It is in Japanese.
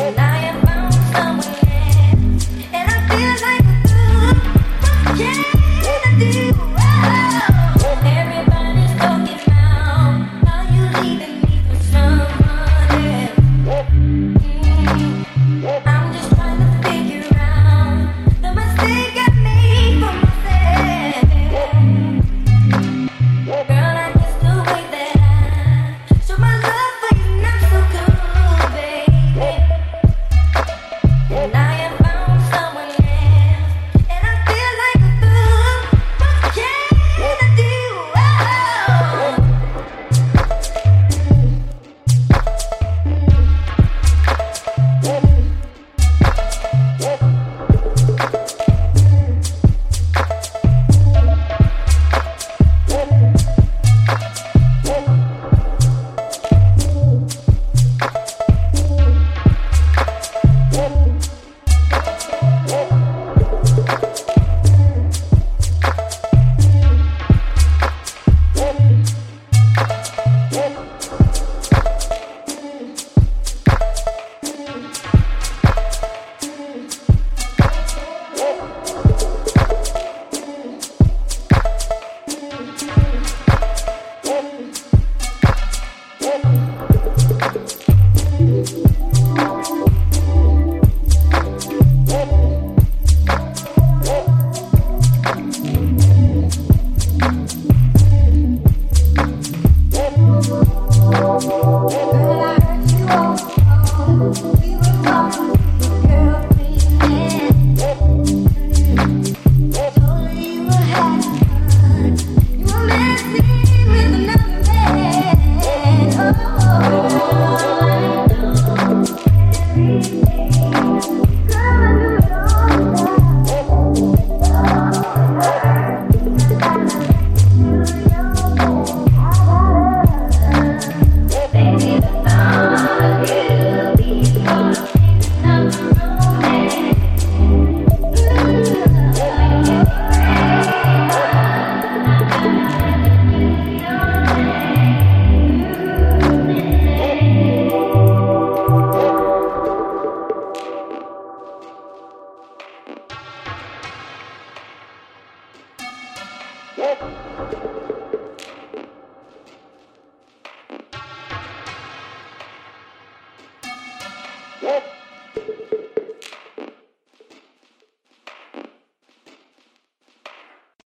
and I えっ?